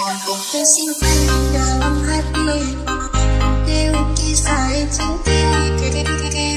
còn cùng tôi xin anh giờ năm hai mươi yêu khi sai chính thì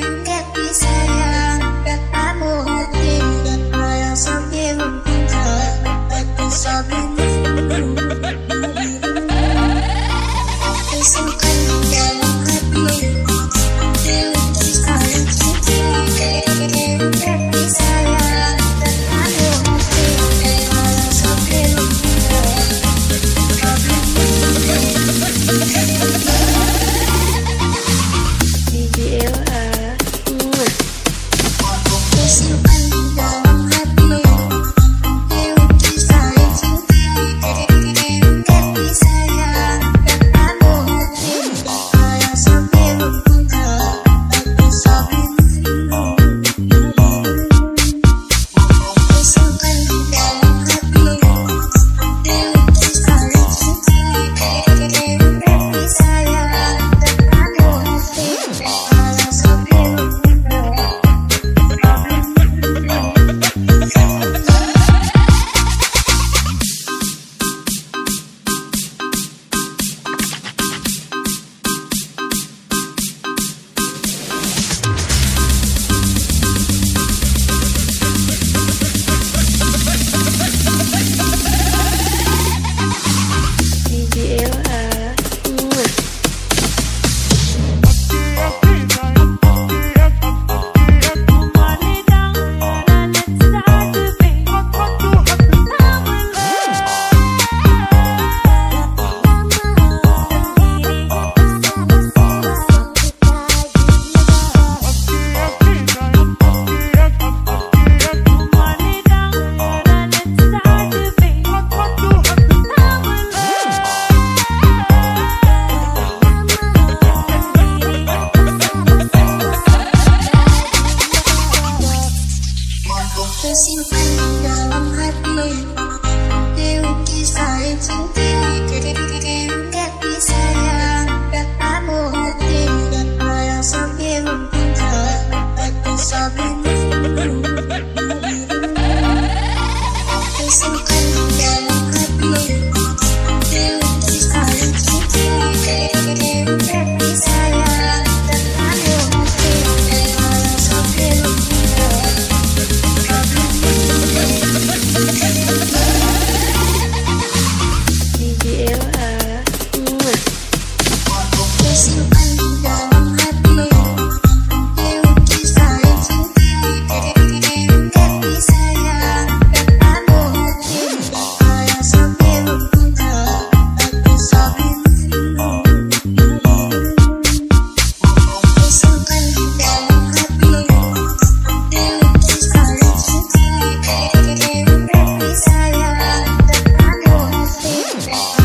tersimpan di dalam hati que, kisah cinta Tidak bisa Bye.